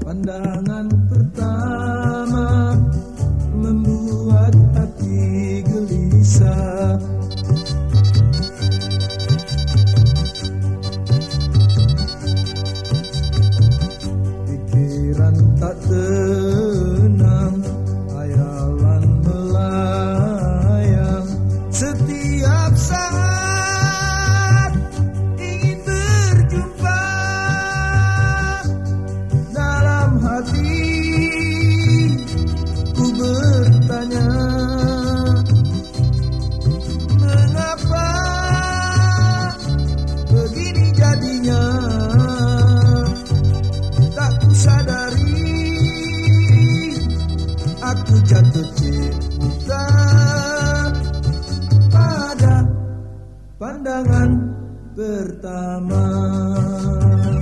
Pandangan pertama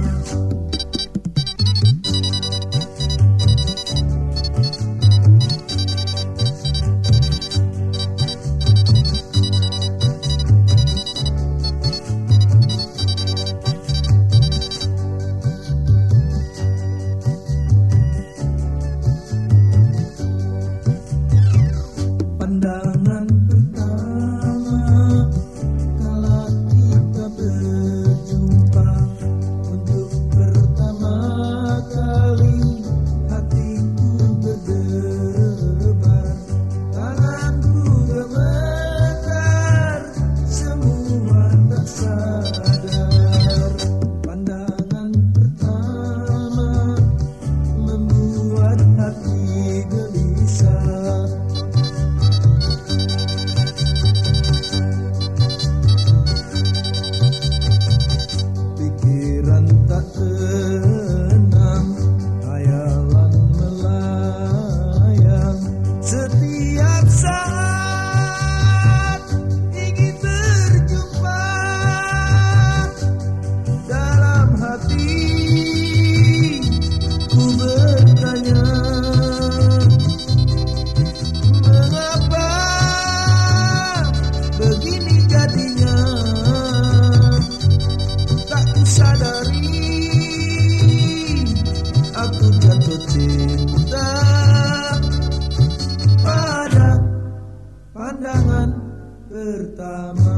pertama